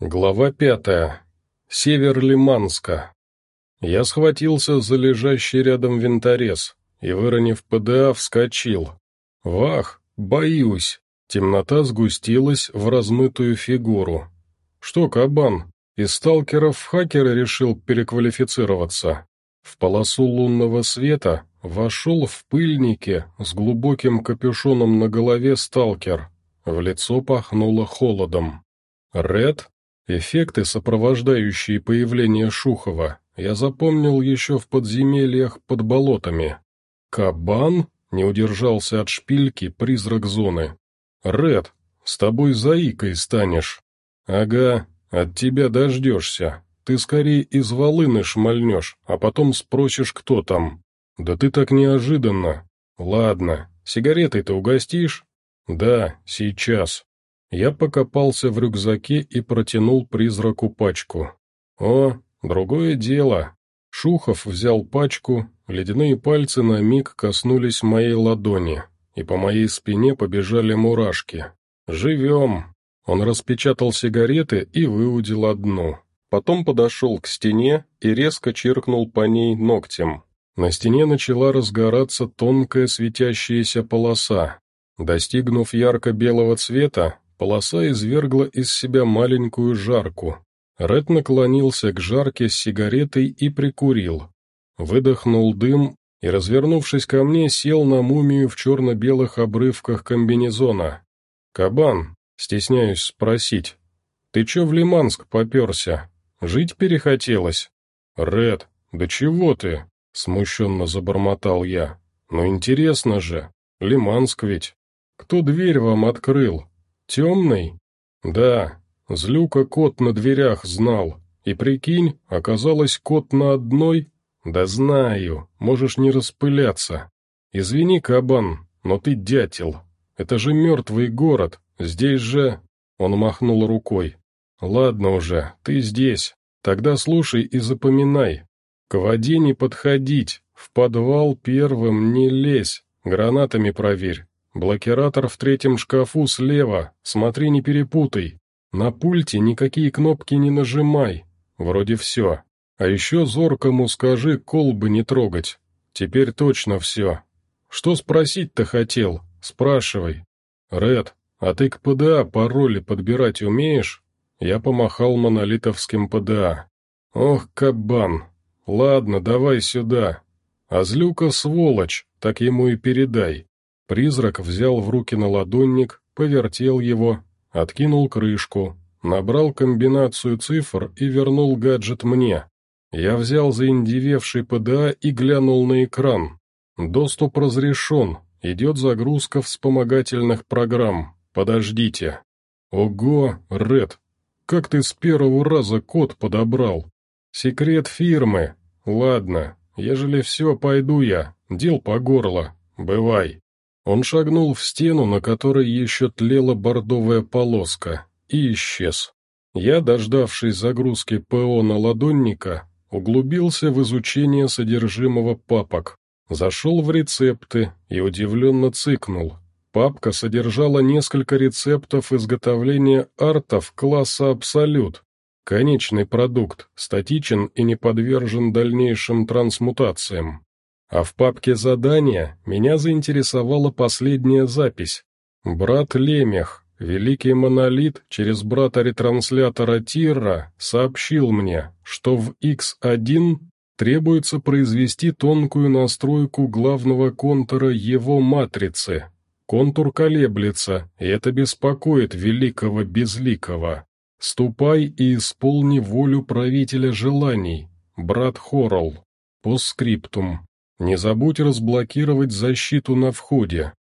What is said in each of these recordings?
Глава пятая. Север Лиманска. Я схватился за лежащий рядом винторез и, выронив ПДА, вскочил. Вах, боюсь. Темнота сгустилась в размытую фигуру. Что, кабан, из сталкеров в хакера решил переквалифицироваться? В полосу лунного света вошел в пыльнике с глубоким капюшоном на голове сталкер. В лицо пахнуло холодом. Ред Эффекты, сопровождающие появление Шухова, я запомнил еще в подземельях под болотами. «Кабан?» — не удержался от шпильки призрак зоны. «Ред, с тобой заикой станешь». «Ага, от тебя дождешься. Ты скорее из волыны шмальнешь, а потом спросишь, кто там». «Да ты так неожиданно. Ладно, сигаретой-то угостишь?» «Да, сейчас». Я покопался в рюкзаке и протянул призраку пачку. О, другое дело. Шухов взял пачку, ледяные пальцы на миг коснулись моей ладони, и по моей спине побежали мурашки. «Живем!» Он распечатал сигареты и выудил одну. Потом подошел к стене и резко чиркнул по ней ногтем. На стене начала разгораться тонкая светящаяся полоса. Достигнув ярко-белого цвета, Полоса извергла из себя маленькую жарку. Ред наклонился к жарке с сигаретой и прикурил. Выдохнул дым и, развернувшись ко мне, сел на мумию в черно-белых обрывках комбинезона. «Кабан, стесняюсь спросить, ты чё в Лиманск попёрся? Жить перехотелось?» «Ред, да чего ты?» — смущенно забормотал я. «Ну интересно же, Лиманск ведь. Кто дверь вам открыл?» «Темный?» «Да, злюка кот на дверях знал. И прикинь, оказалось кот на одной?» «Да знаю, можешь не распыляться. Извини, кабан, но ты дятел. Это же мертвый город, здесь же...» Он махнул рукой. «Ладно уже, ты здесь. Тогда слушай и запоминай. К воде не подходить, в подвал первым не лезь, гранатами проверь. Блокиратор в третьем шкафу слева, смотри не перепутай. На пульте никакие кнопки не нажимай. Вроде все. А еще зоркому скажи колбы не трогать. Теперь точно все. Что спросить-то хотел? Спрашивай. Ред, а ты к ПДА пароли подбирать умеешь? Я помахал монолитовским ПДА. Ох, кабан. Ладно, давай сюда. А злюка сволочь, так ему и передай. Призрак взял в руки наладонник, повертел его, откинул крышку, набрал комбинацию цифр и вернул гаджет мне. Я взял заиндевевший ПДА и глянул на экран. Доступ разрешен, идет загрузка вспомогательных программ. Подождите. Ого, Ред, как ты с первого раза код подобрал? Секрет фирмы. Ладно, ежели все, пойду я, дел по горло. Бывай. Он шагнул в стену, на которой еще тлела бордовая полоска, и исчез. Я, дождавшись загрузки ПО на ладонника, углубился в изучение содержимого папок, зашел в рецепты и удивленно цыкнул. Папка содержала несколько рецептов изготовления артов класса «Абсолют». Конечный продукт статичен и не подвержен дальнейшим трансмутациям. А в папке задания меня заинтересовала последняя запись. Брат Лемех, великий монолит, через брата-ретранслятора Тирра, сообщил мне, что в X1 требуется произвести тонкую настройку главного контура его матрицы. Контур колеблется, и это беспокоит великого безликого. Ступай и исполни волю правителя желаний, брат Хорл. Постскриптум. Не забудь разблокировать защиту на входе.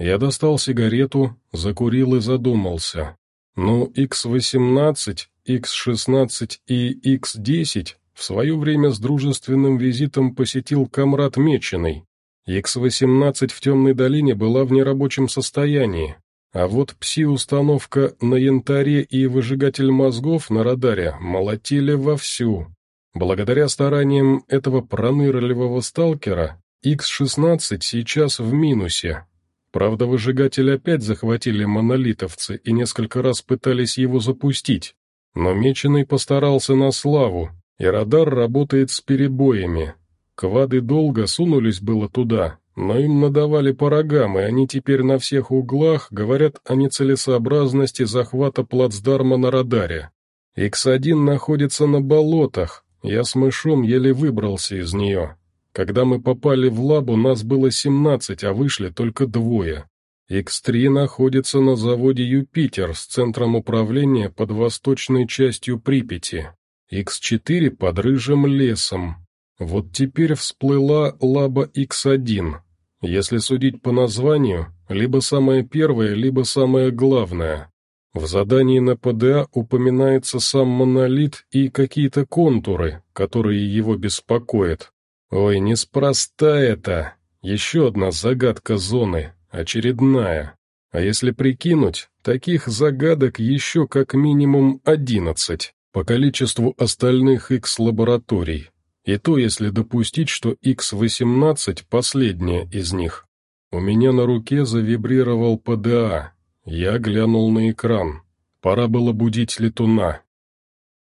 Я достал сигарету, закурил и задумался. Ну, X18, X16 и X10 в свое время с дружественным визитом посетил комрад Меченый. X18 в темной долине была в нерабочем состоянии, а вот пси-установка на янтаре и выжигатель мозгов на радаре молотили вовсю. Благодаря стараниям этого пронырливого сталкера, X-16 сейчас в минусе. Правда, выжигатель опять захватили монолитовцы и несколько раз пытались его запустить. Но Меченый постарался на славу, и радар работает с перебоями. Квады долго сунулись было туда, но им надавали по рогам, и они теперь на всех углах говорят о нецелесообразности захвата плацдарма на радаре. Х-1 находится на болотах, я с мышом еле выбрался из нее. Когда мы попали в лабу, нас было 17, а вышли только двое. X3 находится на заводе «Юпитер» с центром управления под восточной частью Припяти. X4 под рыжим лесом. Вот теперь всплыла лаба X1. Если судить по названию, либо самое первое, либо самое главное. В задании на ПДА упоминается сам монолит и какие-то контуры, которые его беспокоят. Ой, неспроста это. Еще одна загадка зоны, Очередная. А если прикинуть, таких загадок еще как минимум одиннадцать по количеству остальных X-лабораторий. И то, если допустить, что X-18 последняя из них. У меня на руке завибрировал ПДА. Я глянул на экран. Пора было будить летуна.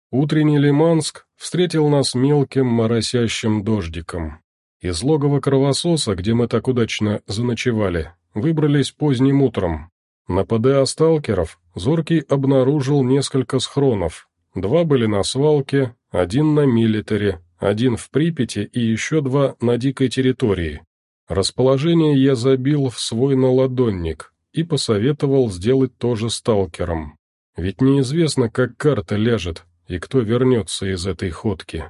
Утренний Лиманск встретил нас мелким моросящим дождиком. Из логова кровососа, где мы так удачно заночевали, выбрались поздним утром. На ПДА сталкеров Зоркий обнаружил несколько схронов. Два были на свалке, один на милитаре, один в Припяти и еще два на дикой территории. Расположение я забил в свой наладонник и посоветовал сделать то же сталкерам. Ведь неизвестно, как карта ляжет и кто вернется из этой ходки.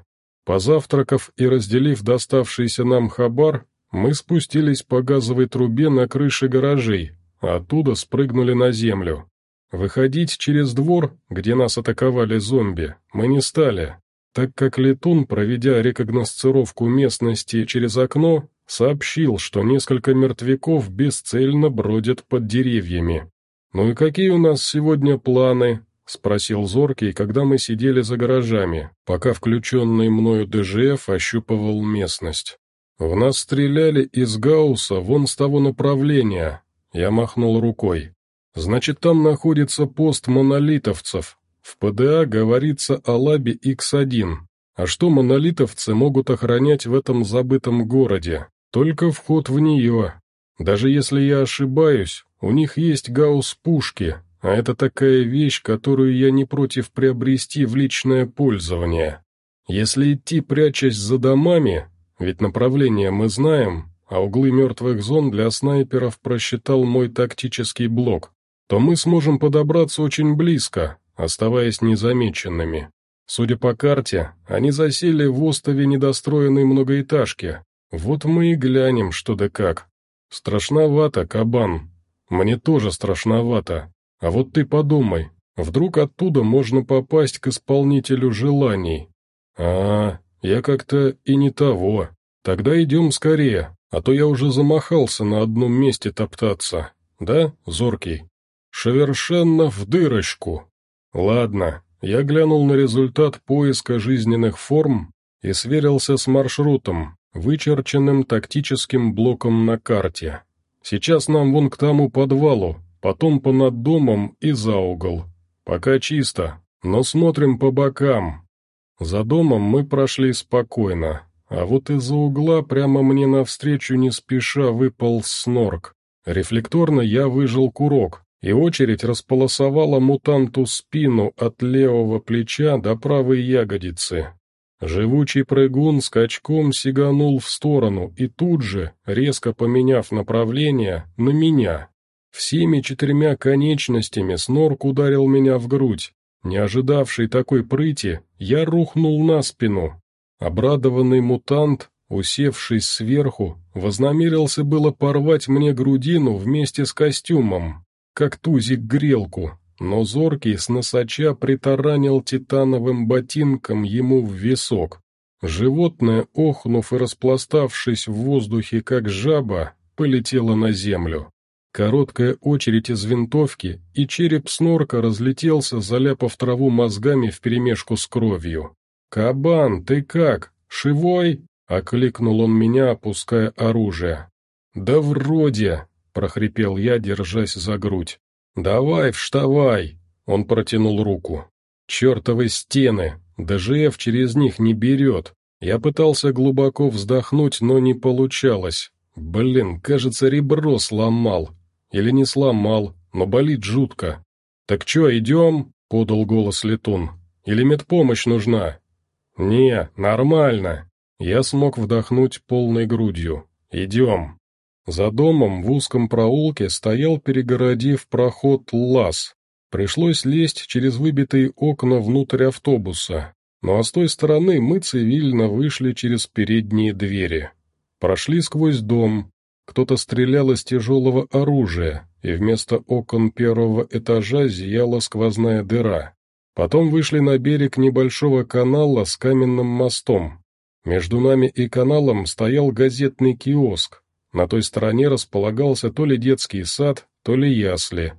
Позавтракав и разделив доставшийся нам хабар, мы спустились по газовой трубе на крыше гаражей, а оттуда спрыгнули на землю. Выходить через двор, где нас атаковали зомби, мы не стали, так как летун, проведя рекогносцировку местности через окно, сообщил, что несколько мертвяков бесцельно бродят под деревьями. «Ну и какие у нас сегодня планы?» — спросил Зоркий, когда мы сидели за гаражами, пока включенный мною ДЖФ ощупывал местность. «В нас стреляли из Гаусса вон с того направления», — я махнул рукой. «Значит, там находится пост монолитовцев. В ПДА говорится о лабе Х1. А что монолитовцы могут охранять в этом забытом городе? Только вход в нее. Даже если я ошибаюсь, у них есть гаусс-пушки, а это такая вещь, которую я не против приобрести в личное пользование. Если идти прячась за домами, ведь направление мы знаем, а углы мертвых зон для снайперов просчитал мой тактический блок, то мы сможем подобраться очень близко, оставаясь незамеченными. Судя по карте, они засели в остове недостроенной многоэтажки. Вот мы и глянем, что да как. Страшновато, кабан. Мне тоже страшновато. А вот ты подумай, вдруг оттуда можно попасть к исполнителю желаний. А, я как-то и не того. Тогда идем скорее, а то я уже замахался на одном месте топтаться. Да, зоркий? Совершенно в дырочку. Ладно, я глянул на результат поиска жизненных форм и сверился с маршрутом, вычерченным тактическим блоком на карте. Сейчас нам вон к тому подвалу, потом по над домом и за угол. Пока чисто, но смотрим по бокам, за домом мы прошли спокойно, а вот из-за угла прямо мне навстречу не спеша выпал снорк. Рефлекторно я выжил курок, и очередь располосовала мутанту спину от левого плеча до правой ягодицы. Живучий прыгун скачком сиганул в сторону и тут же, резко поменяв направление, на меня. Всеми четырьмя конечностями снорк ударил меня в грудь, не ожидавший такой прыти, я рухнул на спину. Обрадованный мутант, усевшись сверху, вознамерился было порвать мне грудину вместе с костюмом, как тузик грелку, но зоркий с носача притаранил титановым ботинком ему в висок. Животное, охнув и распластавшись в воздухе, как жаба, полетело на землю. Короткая очередь из винтовки, и череп снорка разлетелся, заляпав траву мозгами вперемешку с кровью. «Кабан, ты как? Шивой?» — окликнул он меня, опуская оружие. «Да вроде!» — прохрипел я, держась за грудь. «Давай, вставай!» — он протянул руку. Чертовы стены! ДЖФ через них не берет. Я пытался глубоко вздохнуть, но не получалось. Блин, кажется, ребро сломал. Или не сломал, но болит жутко. «Так чё, идем?» — подал голос Летун. «Или медпомощь нужна?» «Не, нормально». Я смог вдохнуть полной грудью. «Идем». За домом в узком проулке стоял, перегородив проход, лаз. Пришлось лезть через выбитые окна внутрь автобуса. Ну а с той стороны мы цивильно вышли через передние двери. Прошли сквозь дом. Кто-то стрелял из тяжелого оружия, и вместо окон первого этажа зияла сквозная дыра. Потом вышли на берег небольшого канала с каменным мостом. Между нами и каналом стоял газетный киоск. На той стороне располагался то ли детский сад, то ли ясли.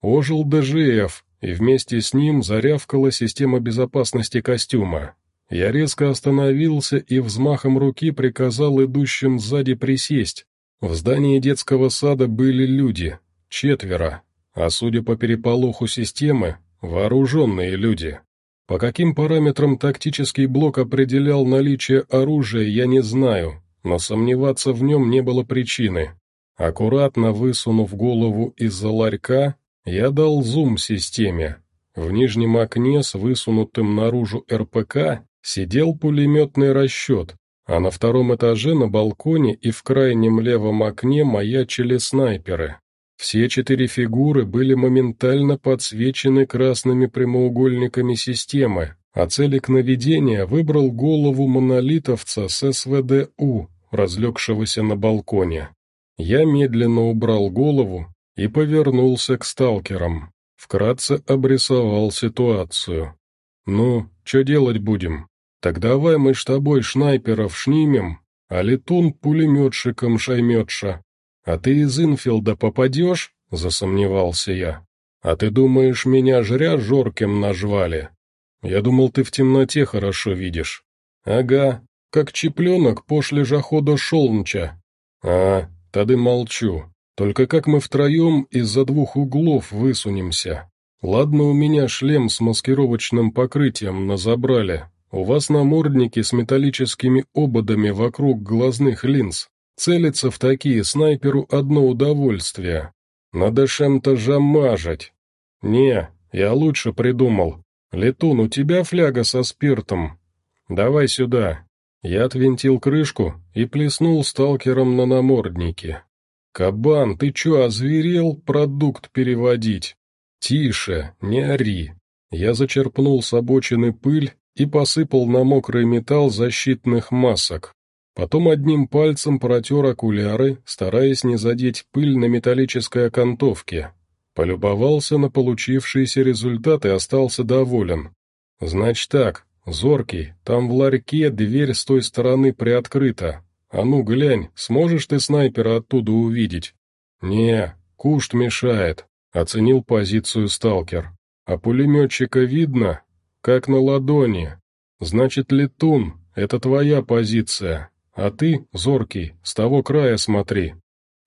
Ожил ДЖФ, и вместе с ним зарявкала система безопасности костюма. Я резко остановился и взмахом руки приказал идущим сзади присесть. В здании детского сада были люди, четверо, а судя по переполоху системы, вооруженные люди. По каким параметрам тактический блок определял наличие оружия, я не знаю, но сомневаться в нем не было причины. Аккуратно высунув голову из-за ларька, я дал зум системе. В нижнем окне с высунутым наружу РПК сидел пулеметный расчет, а на втором этаже на балконе и в крайнем левом окне маячили снайперы. Все четыре фигуры были моментально подсвечены красными прямоугольниками системы, а целик наведения выбрал голову монолитовца с СВДУ, разлегшегося на балконе. Я медленно убрал голову и повернулся к сталкерам. Вкратце обрисовал ситуацию. «Ну, что делать будем? Так давай мы с тобой шнайперов шнимем, а летун пулеметчиком шайметша. А ты из инфилда попадешь?» — засомневался я. «А ты думаешь, меня жря жорким нажвали? Я думал, ты в темноте хорошо видишь». «Ага, как чепленок после захода шолнча». «А, тады молчу. Только как мы втроем из-за двух углов высунемся? Ладно, у меня шлем с маскировочным покрытием назабрали. У вас намордники с металлическими ободами вокруг глазных линз. Целиться в такие снайперу одно удовольствие. Надо чем-то жамажить. Не, я лучше придумал. Летун, у тебя фляга со спиртом? Давай сюда. Я отвинтил крышку и плеснул сталкером на намордники. «Кабан, ты чё, озверел продукт переводить?» «Тише, не ори». Я зачерпнул с обочины пыль и посыпал на мокрый металл защитных масок. Потом одним пальцем протер окуляры, стараясь не задеть пыль на металлической окантовке. Полюбовался на получившийся результат и остался доволен. «Значит так, Зоркий, там в ларьке дверь с той стороны приоткрыта, «А ну, глянь, сможешь ты снайпера оттуда увидеть?» «Не, кушт мешает», — оценил позицию сталкер. «А пулеметчика видно? Как на ладони. Значит, летун, это твоя позиция, а ты, зоркий, с того края смотри».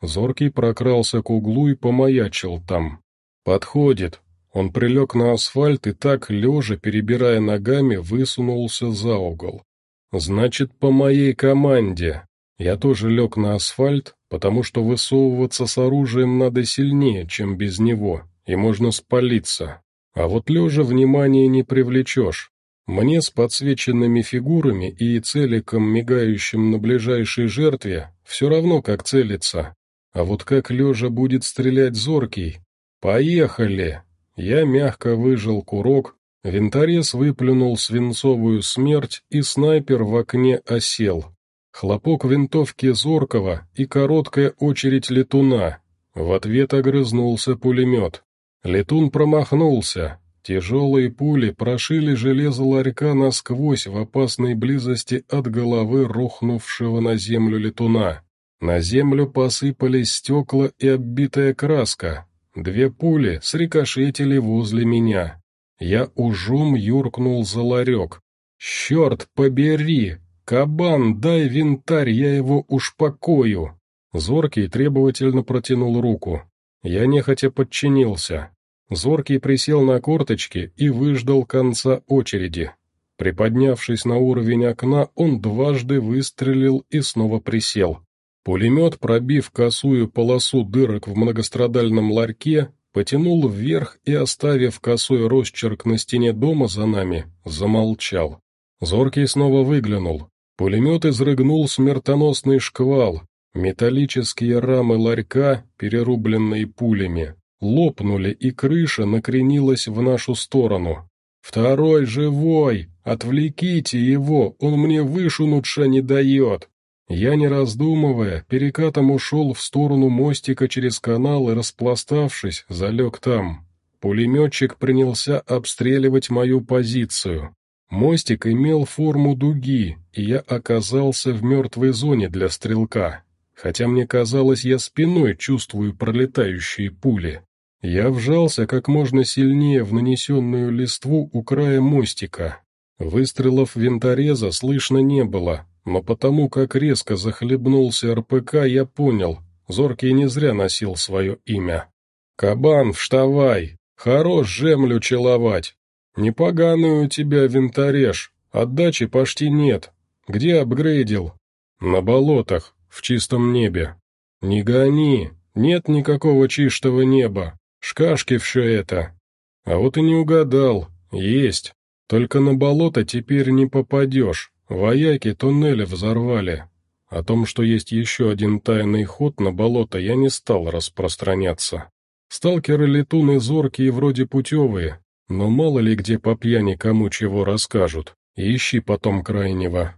Зоркий прокрался к углу и помаячил там. «Подходит». Он прилег на асфальт и так, лежа, перебирая ногами, высунулся за угол. «Значит, по моей команде. Я тоже лег на асфальт, потому что высовываться с оружием надо сильнее, чем без него, и можно спалиться. А вот лежа внимания не привлечешь. Мне с подсвеченными фигурами и целиком, мигающим на ближайшей жертве, все равно как целиться. А вот как лежа будет стрелять зоркий? Поехали! Я мягко выжил курок, винторез выплюнул свинцовую смерть, и снайпер в окне осел. Хлопок винтовки Зоркова и короткая очередь летуна. В ответ огрызнулся пулемет. Летун промахнулся. Тяжелые пули прошили железо ларька насквозь в опасной близости от головы рухнувшего на землю летуна. На землю посыпались стекла и оббитая краска. Две пули срикошетили возле меня. Я ужом юркнул за ларек. «Черт побери! «Кабан, дай винтарь, я его ушпокою!» Зоркий требовательно протянул руку. Я нехотя подчинился. Зоркий присел на корточки и выждал конца очереди. Приподнявшись на уровень окна, он дважды выстрелил и снова присел. Пулемет, пробив косую полосу дырок в многострадальном ларьке, потянул вверх и, оставив косой росчерк на стене дома за нами, замолчал. Зоркий снова выглянул. Пулемет изрыгнул смертоносный шквал. Металлические рамы ларька, перерубленные пулями, лопнули, и крыша накренилась в нашу сторону. «Второй живой! Отвлеките его, он мне вышунуться не дает!» Я, не раздумывая, перекатом ушел в сторону мостика через канал и, распластавшись, залег там. Пулеметчик принялся обстреливать мою позицию. Мостик имел форму дуги, и я оказался в мертвой зоне для стрелка, хотя мне казалось, я спиной чувствую пролетающие пули. Я вжался как можно сильнее в нанесенную листву у края мостика. Выстрелов винтореза слышно не было, но потому как резко захлебнулся РПК, я понял, Зоркий не зря носил свое имя. «Кабан, вставай! Хорош землю целовать! Непоганый у тебя винтореж, отдачи почти нет. Где апгрейдил?» «На болотах, в чистом небе». «Не гони, нет никакого чистого неба, шкашки все это». «А вот и не угадал, есть, только на болото теперь не попадешь, Вояки туннели взорвали. О том, что есть еще один тайный ход на болото, я не стал распространяться. Сталкеры-летуны зоркие вроде путевые, но мало ли где по пьяни кому чего расскажут. Ищи потом крайнего.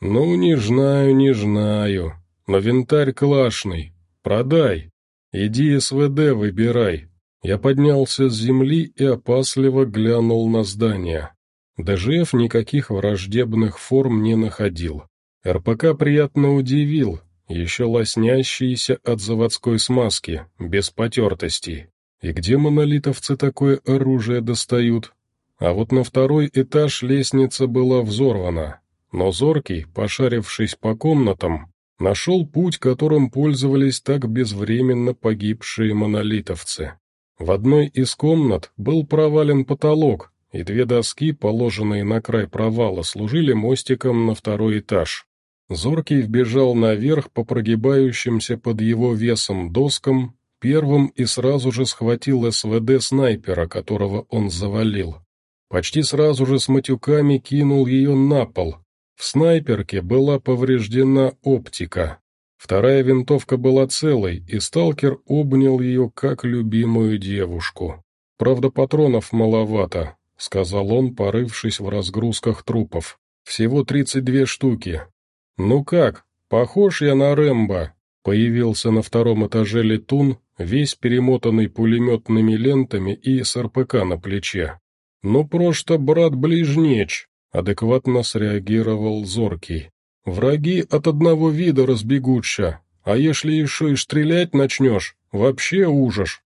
Ну, не знаю, не знаю. Но винтарь клашный. Продай. Иди СВД выбирай. Я поднялся с земли и опасливо глянул на здание. ДЖФ никаких враждебных форм не находил. РПК приятно удивил, еще лоснящийся от заводской смазки, без потертостей. И где монолитовцы такое оружие достают? А вот на второй этаж лестница была взорвана, но Зоркий, пошарившись по комнатам, нашел путь, которым пользовались так безвременно погибшие монолитовцы. В одной из комнат был провален потолок, и две доски, положенные на край провала, служили мостиком на второй этаж. Зоркий вбежал наверх по прогибающимся под его весом доскам, первым и сразу же схватил СВД снайпера, которого он завалил. Почти сразу же с матюками кинул ее на пол. В снайперке была повреждена оптика. Вторая винтовка была целой, и сталкер обнял ее как любимую девушку. Правда, патронов маловато, — сказал он, порывшись в разгрузках трупов. «Всего тридцать две штуки». «Ну как, похож я на Рэмбо?» Появился на втором этаже летун, весь перемотанный пулеметными лентами и с РПК на плече. «Ну просто брат-ближнеч», — адекватно среагировал Зоркий. «Враги от одного вида разбегутся, а если еще и стрелять начнешь, вообще ужас».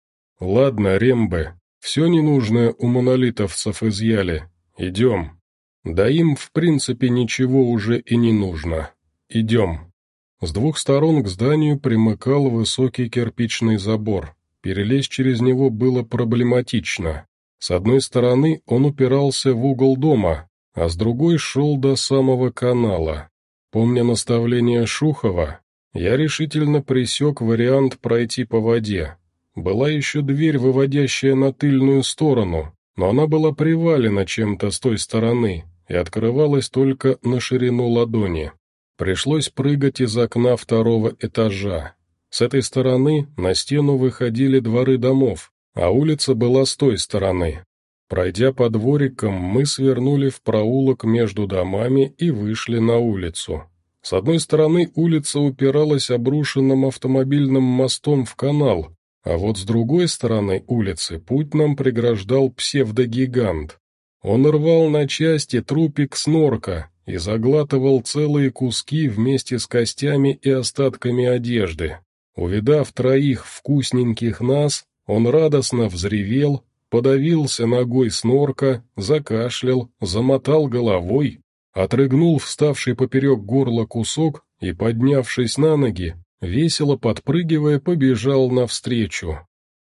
«Ладно, Рембе, все ненужное у монолитовцев изъяли. Идем. Да им, в принципе, ничего уже и не нужно. Идем. С двух сторон к зданию примыкал высокий кирпичный забор. Перелезть через него было проблематично. С одной стороны он упирался в угол дома, а с другой шел до самого канала. Помня наставление Шухова, я решительно пресек вариант пройти по воде, была еще дверь, выводящая на тыльную сторону, но она была привалена чем-то с той стороны и открывалась только на ширину ладони. Пришлось прыгать из окна второго этажа. С этой стороны на стену выходили дворы домов, а улица была с той стороны. Пройдя по дворикам, мы свернули в проулок между домами и вышли на улицу. С одной стороны улица упиралась обрушенным автомобильным мостом в канал, а вот с другой стороны улицы путь нам преграждал псевдогигант. Он рвал на части трупик снорка и заглатывал целые куски вместе с костями и остатками одежды. Увидав троих вкусненьких нас, он радостно взревел, подавился ногой снорка, закашлял, замотал головой, отрыгнул вставший поперек горла кусок и, поднявшись на ноги, весело подпрыгивая, побежал навстречу.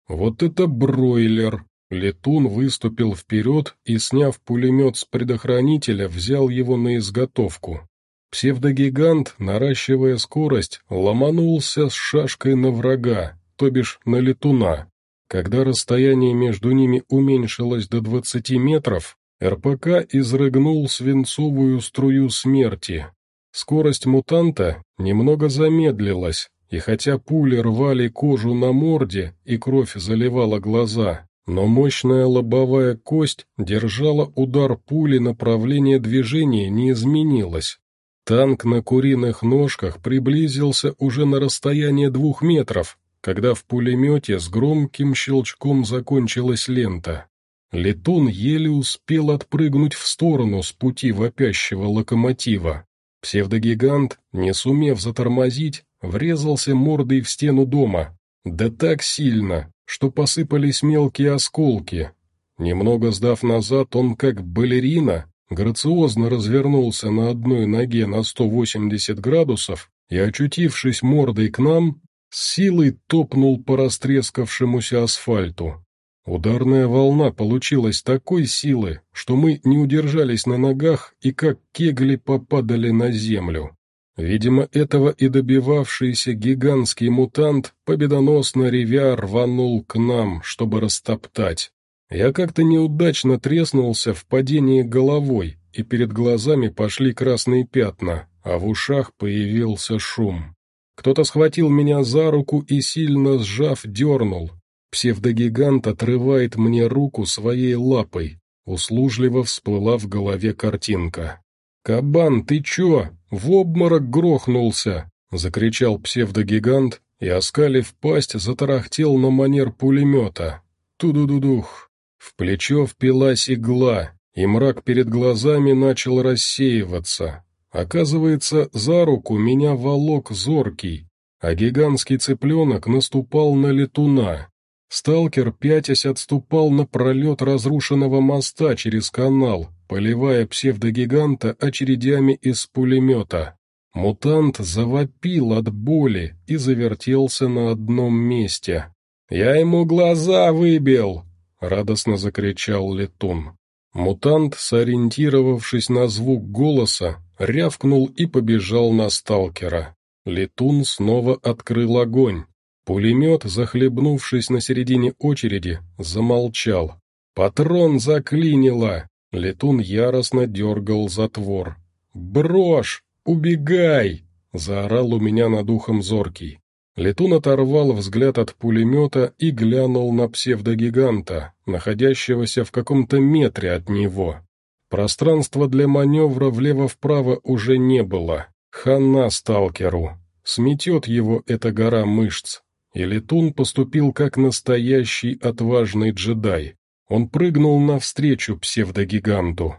«Вот это бройлер!» Летун выступил вперед и, сняв пулемет с предохранителя, взял его на изготовку. Псевдогигант, наращивая скорость, ломанулся с шашкой на врага, то бишь на летуна. Когда расстояние между ними уменьшилось до 20 метров, РПК изрыгнул свинцовую струю смерти. Скорость мутанта немного замедлилась, и хотя пули рвали кожу на морде и кровь заливала глаза, но мощная лобовая кость держала удар пули, направление движения не изменилось. Танк на куриных ножках приблизился уже на расстояние двух метров, когда в пулемете с громким щелчком закончилась лента. Летун еле успел отпрыгнуть в сторону с пути вопящего локомотива. Псевдогигант, не сумев затормозить, врезался мордой в стену дома. Да так сильно, что посыпались мелкие осколки. Немного сдав назад, он как балерина грациозно развернулся на одной ноге на 180 градусов и, очутившись мордой к нам, с силой топнул по растрескавшемуся асфальту. Ударная волна получилась такой силы, что мы не удержались на ногах и как кегли попадали на землю. Видимо, этого и добивавшийся гигантский мутант, победоносно ревя, рванул к нам, чтобы растоптать. Я как-то неудачно треснулся в падении головой, и перед глазами пошли красные пятна, а в ушах появился шум. Кто-то схватил меня за руку и, сильно сжав, дернул. Псевдогигант отрывает мне руку своей лапой. Услужливо всплыла в голове картинка. «Кабан, ты чё? В обморок грохнулся!» — закричал псевдогигант и, оскалив пасть, затарахтел на манер пулемета. Ту-ду-ду-дух! В плечо впилась игла, и мрак перед глазами начал рассеиваться. Оказывается, за руку меня волок зоркий, а гигантский цыпленок наступал на летуна. Сталкер, пятясь, отступал на пролет разрушенного моста через канал, поливая псевдогиганта очередями из пулемета. Мутант завопил от боли и завертелся на одном месте. «Я ему глаза выбил!» — радостно закричал летун. Мутант, сориентировавшись на звук голоса, рявкнул и побежал на сталкера. Летун снова открыл огонь. Пулемет, захлебнувшись на середине очереди, замолчал. «Патрон заклинило!» Летун яростно дергал затвор. «Брошь! Убегай!» — заорал у меня над ухом зоркий. Летун оторвал взгляд от пулемета и глянул на псевдогиганта, находящегося в каком-то метре от него. Пространства для маневра влево-вправо уже не было. Хана сталкеру. Сметет его эта гора мышц. И летун поступил как настоящий отважный джедай. Он прыгнул навстречу псевдогиганту.